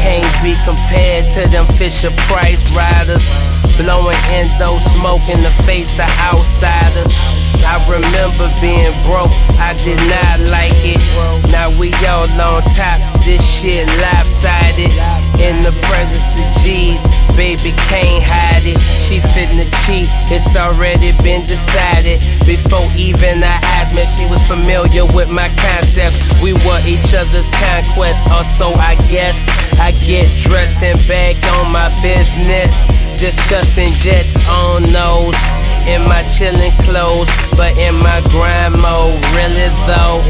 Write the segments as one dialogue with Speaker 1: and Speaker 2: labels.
Speaker 1: Can't be compared to them Fisher Price riders. Blowing endo smoke in the face of outsiders. I remember being broke, I did not like it. Now we all on top, this shit lopsided. In the presence of G's, baby can't hide cheat, it's already been decided. Before even I asked me, she was familiar with my concepts. We were each other's conquest, or so I guess. I get dressed and back on my business. Discussing jets on nose in my chillin' clothes, but in my grind mode. Really though.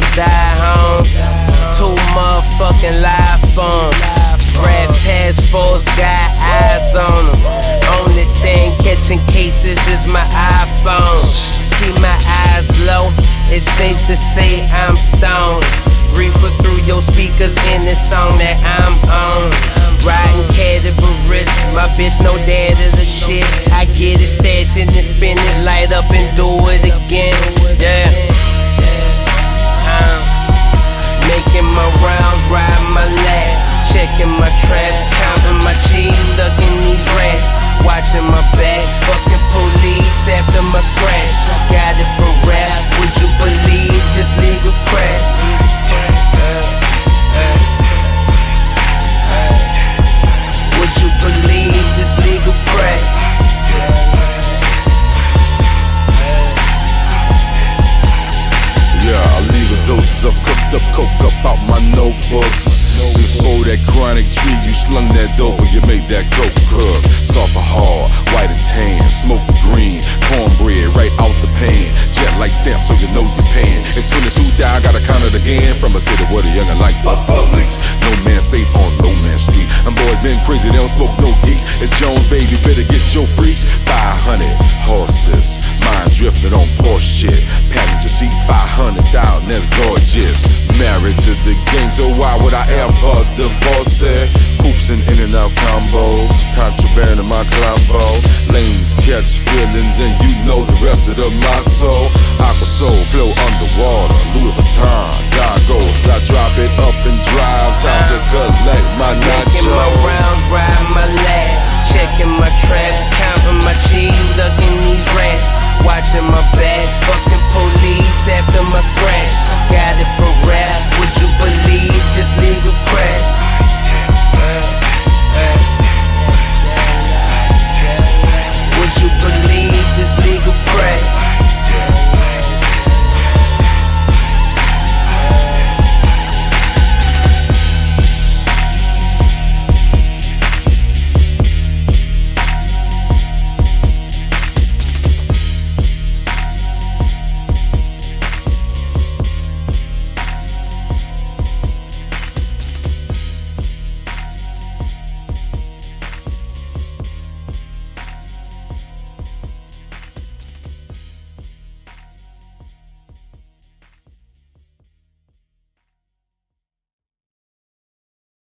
Speaker 1: Gonna die, homes. Two motherfucking live phones. Rap task force got eyes on them. Only thing catching cases is my iPhone. See my eyes low, it's safe to say I'm stoned. Reefer through your speakers in this song that I'm on.
Speaker 2: That chronic tree, you slung that dope and you made that coke cook. Soft or hard, white or tan, smoke green, cornbread right out the pan. Jet Life stamp so you know you're paying. It's 22 down, gotta count it again. From a city where the young and like fuck police. No man safe on no man street. Them boys been crazy, they don't smoke no geeks. It's Jones, baby, better get your freaks. 500 horses, mind drifting on Porsche shit. Passenger seat 500,000, that's gorgeous. Married to the game, so why would I ever divorce it? Hoops and in and out combos, contraband in my combo. Lanes catch feelings, and you know the rest of the motto. Aqua soul flow underwater, Louis Vuitton, God goes, I drop it up and